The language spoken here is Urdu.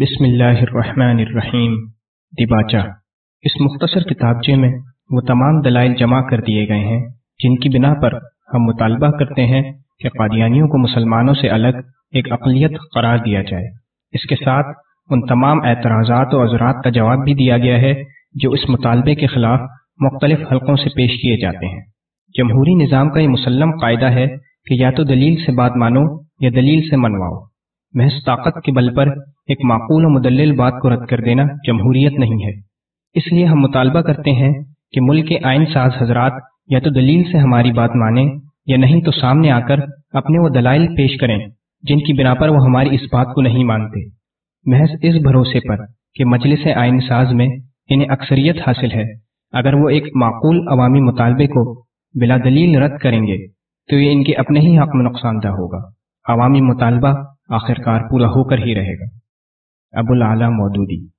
بسم اللہ الرحمن الرحیم۔ دیباچہ اس مختصر کتابچے میں وہ تمام دلائل جمع کر دیے گئے ہیں، جن کی بنا پر ہم مطالبہ کرتے ہیں کہ قادیانیوں کو مسلمانوں سے الگ ایک اقلیت قرار دیا جائے۔ اس کے ساتھ ان تمام اعتراضات و عذرات کا جواب بھی دیا گیا ہے، جو اس مطالبے کے خلاف مختلف حلقوں سے پیش کیے جاتے ہیں۔ جمہوری نظام کا یہ مسلم قاعدہ ہے کہ یا تو دلیل سے بات مانو یا دلیل سے منواؤ۔ محض طاقت کے بل پر ایک معقول و مدلل بات کو رد کر دینا جمہوریت نہیں ہے۔ اس لیے ہم مطالبہ کرتے ہیں کہ ملک کے آئین ساز حضرات یا تو دلیل سے ہماری بات مانیں یا نہیں تو سامنے آ کر اپنے وہ دلائل پیش کریں جن کی بنا پر وہ ہماری اس بات کو نہیں مانتے۔ محض اس بھروسے پر کہ مجلس آئین ساز میں انہیں اکثریت حاصل ہے۔ اگر وہ ایک معقول عوامی مطالبے کو بلا دلیل رد کریں گے تو یہ ان کے اپنے ہی حق میں نقصان دہ ہوگا۔ عوامی مطالبہ آخرکار پورا ہو کر ہی رہے گا۔ ابو العلیٰ مودودی۔